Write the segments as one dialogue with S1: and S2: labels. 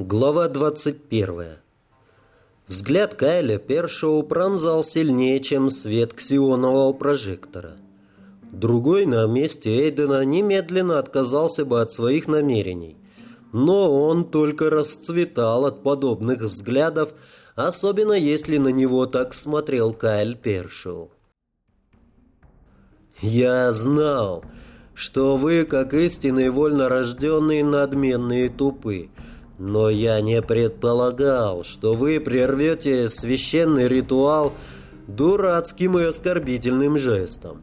S1: Глава 21. Взгляд Кайля Першоу пронзал сильнее, чем свет ксионового прожектора. Другой на месте Эйдена немедленно отказался бы от своих намерений. Но он только расцветал от подобных взглядов, особенно если на него так смотрел Кайл Першоу. «Я знал, что вы, как истинные вольнорожденные, надменные тупы», но я не предполагал, что вы прервете священный ритуал дурацким и оскорбительным жестом.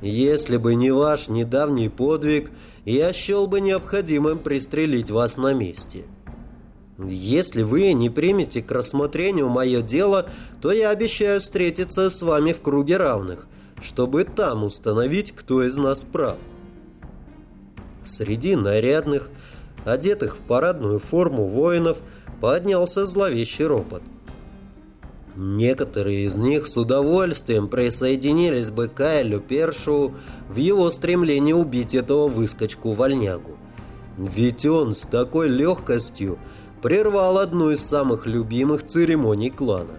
S1: Если бы не ваш недавний подвиг, я счел бы необходимым пристрелить вас на месте. Если вы не примете к рассмотрению мое дело, то я обещаю встретиться с вами в круге равных, чтобы там установить, кто из нас прав. Среди нарядных, одетых в парадную форму воинов, поднялся зловещий ропот. Некоторые из них с удовольствием присоединились бы к Кайлю Першу в его стремлении убить этого выскочку-вольнягу. Ведь он с такой легкостью прервал одну из самых любимых церемоний клана.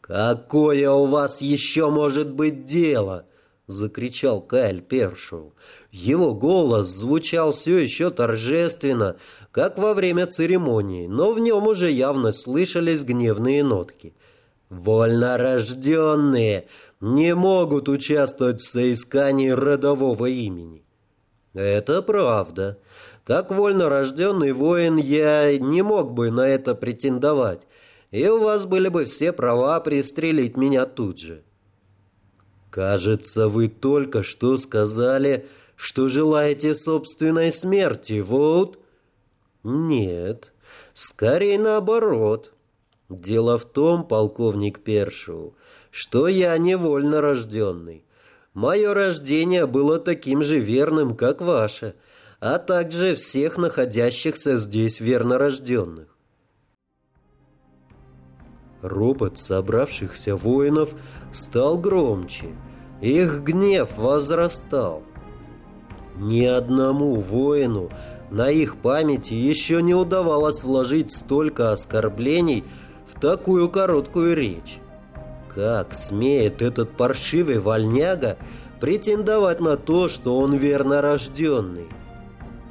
S1: «Какое у вас еще может быть дело?» — закричал Кайл Першоу. Его голос звучал все еще торжественно, как во время церемонии, но в нем уже явно слышались гневные нотки. «Вольнорожденные не могут участвовать в соискании родового имени». «Это правда. Как вольнорожденный воин я не мог бы на это претендовать, и у вас были бы все права пристрелить меня тут же». «Кажется, вы только что сказали...» что желаете собственной смерти, вот? Нет, скорее наоборот. Дело в том, полковник Першу, что я невольно рожденный. Мое рождение было таким же верным, как ваше, а также всех находящихся здесь вернорожденных. Ропот собравшихся воинов стал громче. Их гнев возрастал. Ни одному воину на их памяти еще не удавалось вложить столько оскорблений в такую короткую речь. Как смеет этот паршивый вольняга претендовать на то, что он верно рожденный?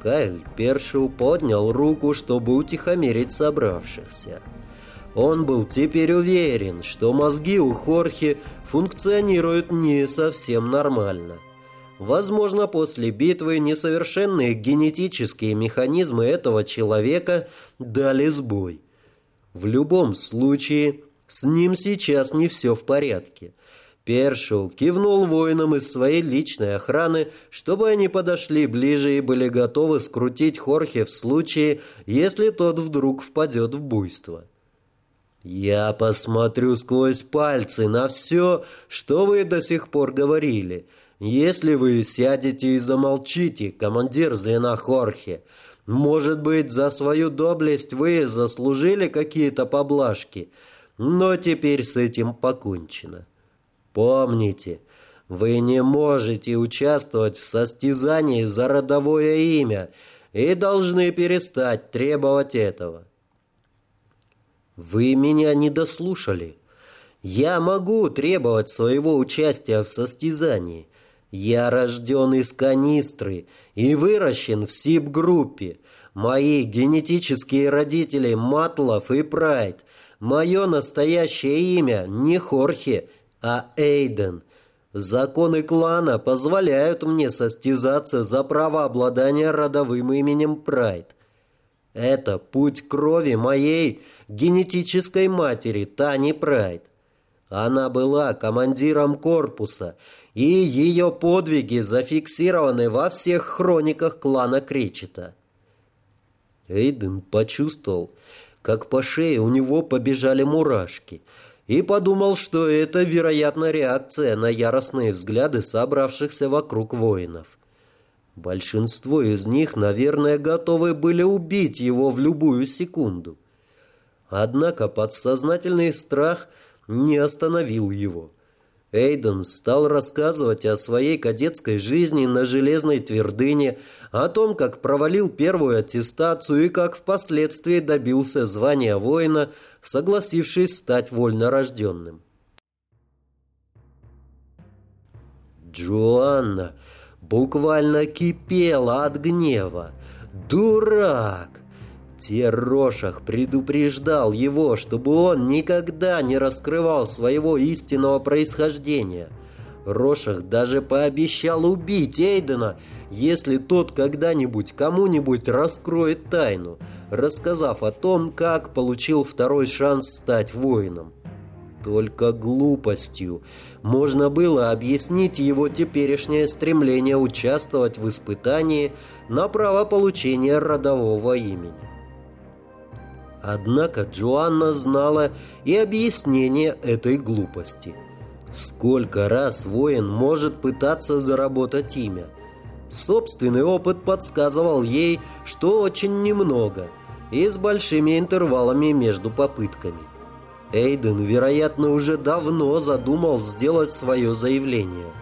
S1: Кайль Першил поднял руку, чтобы утихомирить собравшихся. Он был теперь уверен, что мозги у Хорхи функционируют не совсем нормально. Возможно, после битвы несовершенные генетические механизмы этого человека дали сбой. В любом случае, с ним сейчас не все в порядке. Першоу кивнул воинам из своей личной охраны, чтобы они подошли ближе и были готовы скрутить Хорхе в случае, если тот вдруг впадет в буйство. «Я посмотрю сквозь пальцы на все, что вы до сих пор говорили», если вы сядете и замолчите, командир звена Хорхе, может быть, за свою доблесть вы заслужили какие-то поблажки, но теперь с этим покончено. Помните, вы не можете участвовать в состязании за родовое имя и должны перестать требовать этого. Вы меня не дослушали. Я могу требовать своего участия в состязании, я рожден из канистры и выращен в СИП-группе. Мои генетические родители Матлов и Прайд. Мое настоящее имя не Хорхе, а Эйден. Законы клана позволяют мне состязаться за право обладания родовым именем Прайд. Это путь крови моей генетической матери Тани Прайд. Она была командиром корпуса и ее подвиги зафиксированы во всех хрониках клана Кречета. Эйден почувствовал, как по шее у него побежали мурашки, и подумал, что это, вероятно, реакция на яростные взгляды собравшихся вокруг воинов. Большинство из них, наверное, готовы были убить его в любую секунду. Однако подсознательный страх не остановил его – Эйден стал рассказывать о своей кадетской жизни на железной твердыне, о том, как провалил первую аттестацию и как впоследствии добился звания воина, согласившись стать вольнорожденным. Джоанна буквально кипела от гнева. «Дурак! Терошах предупреждал его, чтобы он никогда не раскрывал своего истинного происхождения. Рошах даже пообещал убить Эйдена, если тот когда-нибудь кому-нибудь раскроет тайну, рассказав о том, как получил второй шанс стать воином. Только глупостью можно было объяснить его теперешнее стремление участвовать в испытании на право получения родового имени. Однако Джоанна знала и объяснение этой глупости. Сколько раз воин может пытаться заработать имя? Собственный опыт подсказывал ей, что очень немного, и с большими интервалами между попытками. Эйден, вероятно, уже давно задумал сделать свое заявление.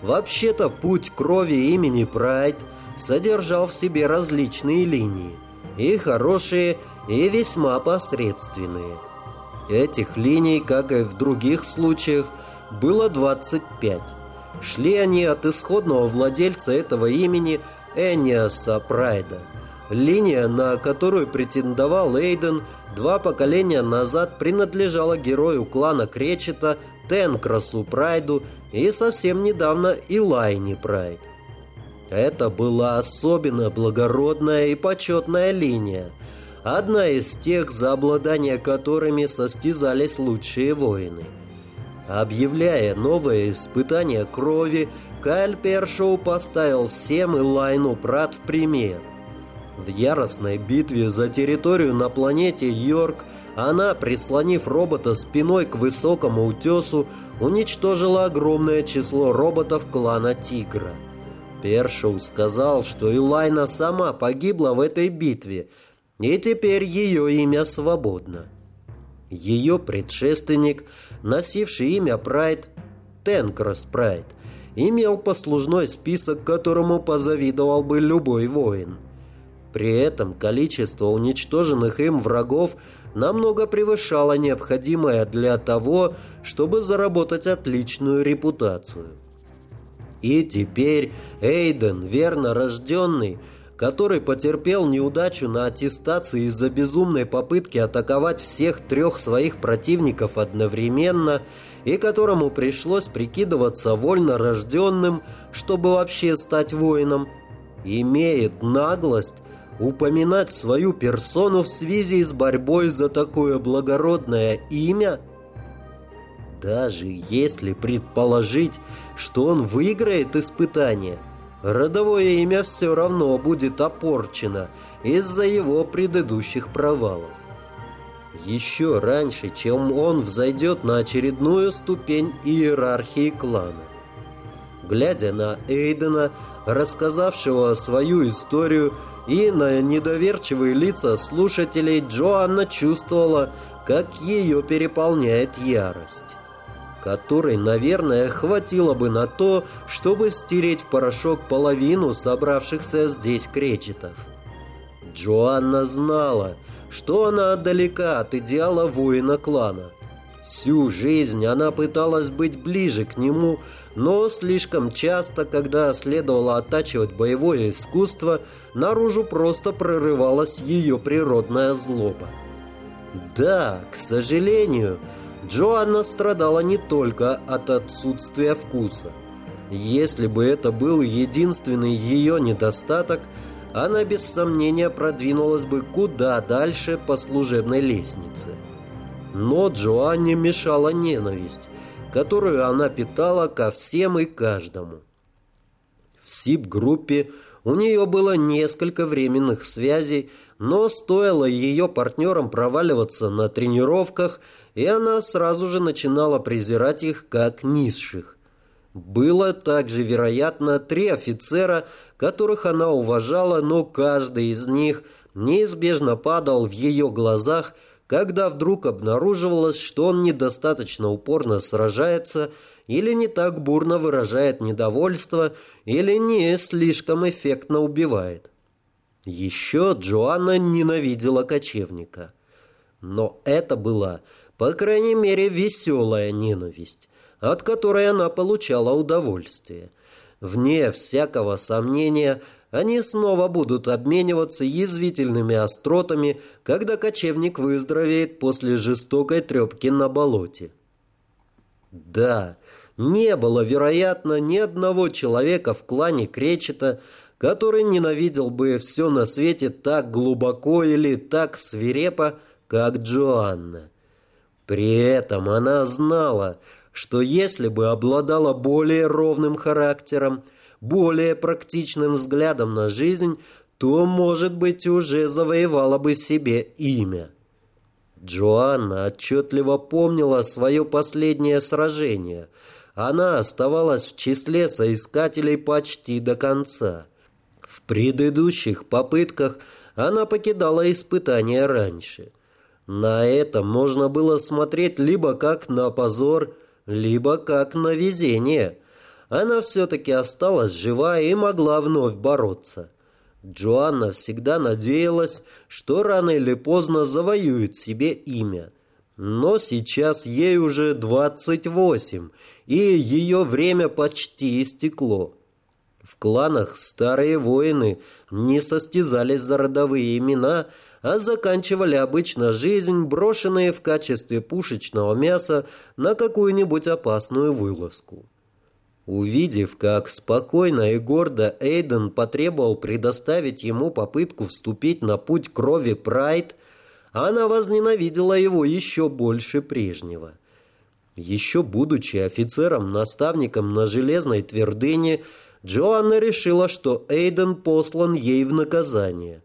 S1: Вообще-то путь крови имени Прайд содержал в себе различные линии. И хорошие, и весьма посредственные. Этих линий, как и в других случаях, было 25. Шли они от исходного владельца этого имени Эниаса Прайда. Линия, на которую претендовал Эйден, два поколения назад принадлежала герою клана Кречета Тенкрасу Прайду и совсем недавно Илайни Прайд. Это была особенно благородная и почетная линия – одна из тех, за обладание которыми состязались лучшие воины. Объявляя новое испытание крови, Кайл Першоу поставил всем Элайну Прат в пример. В яростной битве за территорию на планете Йорк она, прислонив робота спиной к высокому утесу, уничтожила огромное число роботов клана Тигра. Першоу сказал, что Элайна сама погибла в этой битве – и теперь ее имя свободно. Ее предшественник, носивший имя Прайд, Тенкрос Прайд, имел послужной список, которому позавидовал бы любой воин. При этом количество уничтоженных им врагов намного превышало необходимое для того, чтобы заработать отличную репутацию. И теперь Эйден, верно рожденный, который потерпел неудачу на аттестации из-за безумной попытки атаковать всех трех своих противников одновременно и которому пришлось прикидываться вольно рожденным, чтобы вообще стать воином, имеет наглость упоминать свою персону в связи с борьбой за такое благородное имя? Даже если предположить, что он выиграет испытание – родовое имя все равно будет опорчено из-за его предыдущих провалов. Еще раньше, чем он взойдет на очередную ступень иерархии клана. Глядя на Эйдена, рассказавшего свою историю, и на недоверчивые лица слушателей Джоанна чувствовала, как ее переполняет ярость которой, наверное, хватило бы на то, чтобы стереть в порошок половину собравшихся здесь кречетов. Джоанна знала, что она далека от идеала воина клана. Всю жизнь она пыталась быть ближе к нему, но слишком часто, когда следовало оттачивать боевое искусство, наружу просто прорывалась ее природная злоба. Да, к сожалению, Джоанна страдала не только от отсутствия вкуса. Если бы это был единственный ее недостаток, она без сомнения продвинулась бы куда дальше по служебной лестнице. Но Джоанне мешала ненависть, которую она питала ко всем и каждому. В СИП-группе у нее было несколько временных связей, но стоило ее партнерам проваливаться на тренировках – и она сразу же начинала презирать их как низших. Было также, вероятно, три офицера, которых она уважала, но каждый из них неизбежно падал в ее глазах, когда вдруг обнаруживалось, что он недостаточно упорно сражается или не так бурно выражает недовольство, или не слишком эффектно убивает. Еще Джоанна ненавидела кочевника. Но это была, по крайней мере, веселая ненависть, от которой она получала удовольствие. Вне всякого сомнения, они снова будут обмениваться язвительными остротами, когда кочевник выздоровеет после жестокой трепки на болоте. Да, не было, вероятно, ни одного человека в клане Кречета, который ненавидел бы все на свете так глубоко или так свирепо, как Джоанна. При этом она знала, что если бы обладала более ровным характером, более практичным взглядом на жизнь, то, может быть, уже завоевала бы себе имя. Джоанна отчетливо помнила свое последнее сражение. Она оставалась в числе соискателей почти до конца. В предыдущих попытках она покидала испытания раньше. На это можно было смотреть либо как на позор, либо как на везение – она все-таки осталась жива и могла вновь бороться. Джоанна всегда надеялась, что рано или поздно завоюет себе имя. Но сейчас ей уже 28, и ее время почти истекло. В кланах старые воины не состязались за родовые имена, а заканчивали обычно жизнь, брошенные в качестве пушечного мяса на какую-нибудь опасную вылазку. Увидев, как спокойно и гордо Эйден потребовал предоставить ему попытку вступить на путь крови Прайд, она возненавидела его еще больше прежнего. Еще будучи офицером-наставником на железной твердыне, Джоанна решила, что Эйден послан ей в наказание.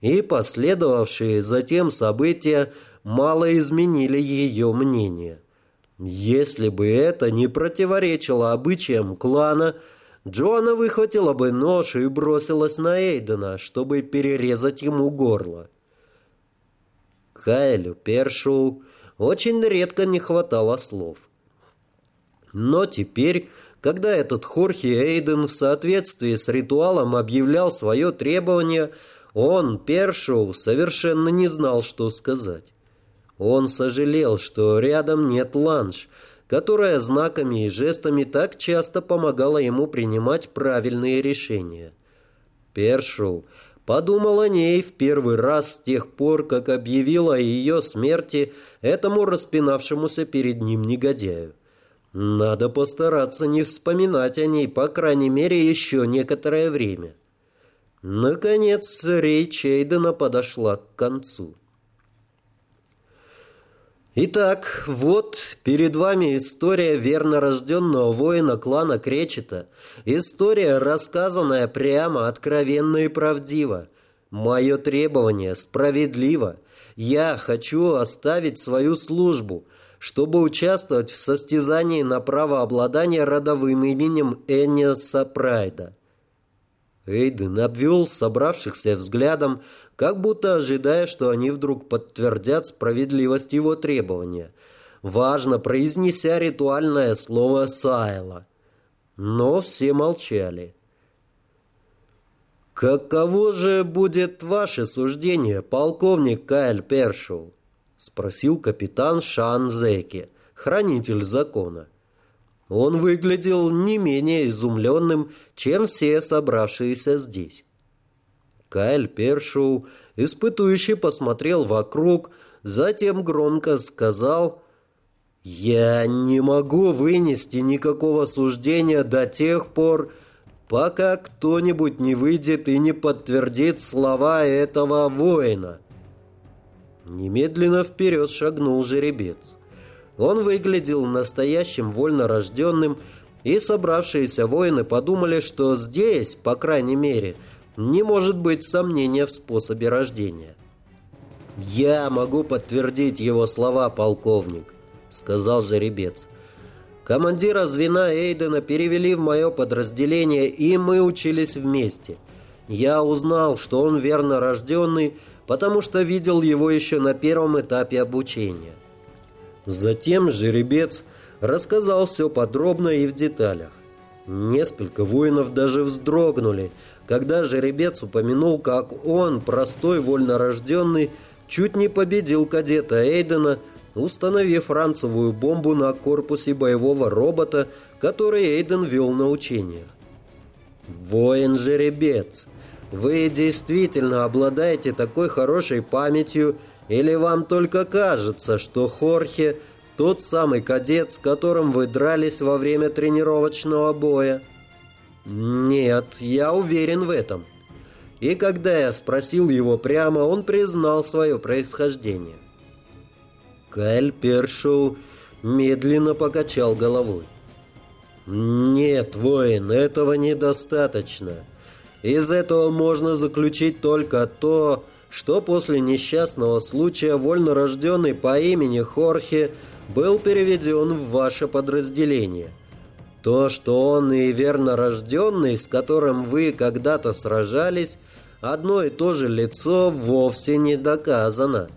S1: И последовавшие затем события мало изменили ее мнение. Если бы это не противоречило обычаям клана, Джоанна выхватила бы нож и бросилась на Эйдена, чтобы перерезать ему горло. Кайлю Першоу очень редко не хватало слов. Но теперь, когда этот Хорхи Эйден в соответствии с ритуалом объявлял свое требование, он, Першоу, совершенно не знал, что сказать. Он сожалел, что рядом нет ланж, которая знаками и жестами так часто помогала ему принимать правильные решения. Першоу подумал о ней в первый раз с тех пор, как объявила о ее смерти этому распинавшемуся перед ним негодяю. Надо постараться не вспоминать о ней, по крайней мере, еще некоторое время. Наконец, речь Эйдена подошла к концу. Итак, вот перед вами история верно рожденного воина клана Кречета. История, рассказанная прямо, откровенно и правдиво. Мое требование справедливо. Я хочу оставить свою службу, чтобы участвовать в состязании на право обладания родовым именем Энниаса Прайда. Эйден обвел собравшихся взглядом, как будто ожидая, что они вдруг подтвердят справедливость его требования, важно произнеся ритуальное слово «сайла». Но все молчали. «Каково же будет ваше суждение, полковник Кайл Першоу?» — спросил капитан Шан Зеки, хранитель закона. Он выглядел не менее изумленным, чем все собравшиеся здесь. Кайл Першоу, испытующий, посмотрел вокруг, затем громко сказал «Я не могу вынести никакого суждения до тех пор, пока кто-нибудь не выйдет и не подтвердит слова этого воина». Немедленно вперед шагнул жеребец. Он выглядел настоящим вольнорожденным, и собравшиеся воины подумали, что здесь, по крайней мере, не может быть сомнения в способе рождения. «Я могу подтвердить его слова, полковник», — сказал жеребец. «Командира звена Эйдена перевели в мое подразделение, и мы учились вместе. Я узнал, что он верно рожденный, потому что видел его еще на первом этапе обучения». Затем жеребец рассказал все подробно и в деталях. Несколько воинов даже вздрогнули, когда жеребец упомянул, как он, простой вольнорожденный, чуть не победил кадета Эйдена, установив францевую бомбу на корпусе боевого робота, который Эйден вел на учениях. «Воин-жеребец, вы действительно обладаете такой хорошей памятью, или вам только кажется, что Хорхе – тот самый кадет, с которым вы дрались во время тренировочного боя?» «Нет, я уверен в этом». И когда я спросил его прямо, он признал свое происхождение. Кайл Першоу медленно покачал головой. «Нет, воин, этого недостаточно. Из этого можно заключить только то, что после несчастного случая вольнорожденный по имени Хорхе был переведен в ваше подразделение. То, что он и верно рожденный, с которым вы когда-то сражались, одно и то же лицо вовсе не доказано.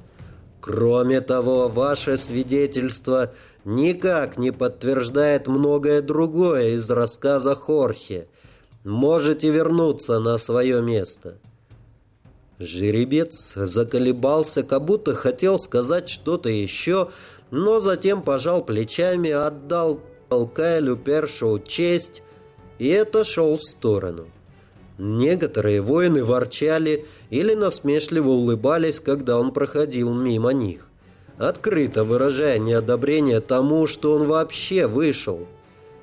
S1: Кроме того, ваше свидетельство никак не подтверждает многое другое из рассказа Хорхе. Можете вернуться на свое место». Жеребец заколебался, как будто хотел сказать что-то еще, но затем пожал плечами, отдал Кайлю Першоу честь и отошел в сторону. Некоторые воины ворчали или насмешливо улыбались, когда он проходил мимо них, открыто выражая неодобрение тому, что он вообще вышел.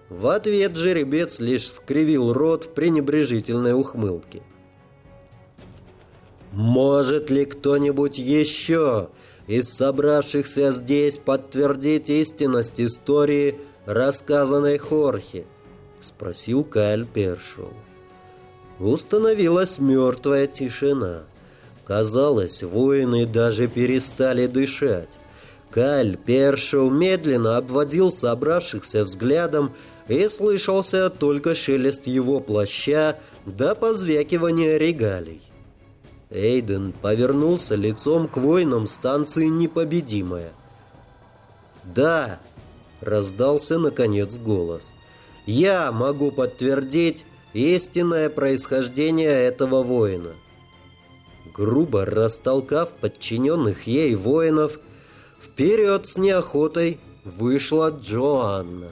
S1: В ответ жеребец лишь скривил рот в пренебрежительной ухмылке. «Может ли кто-нибудь еще из собравшихся здесь подтвердить истинность истории, рассказанной Хорхе?» — спросил Кайл Першоу. Установилась мертвая тишина. Казалось, воины даже перестали дышать. Каль Першоу медленно обводил собравшихся взглядом, и слышался только шелест его плаща до позвякивания регалий. Эйден повернулся лицом к воинам станции «Непобедимая». «Да!» — раздался наконец голос. «Я могу подтвердить истинное происхождение этого воина». Грубо растолкав подчиненных ей воинов, вперед с неохотой вышла Джоанна.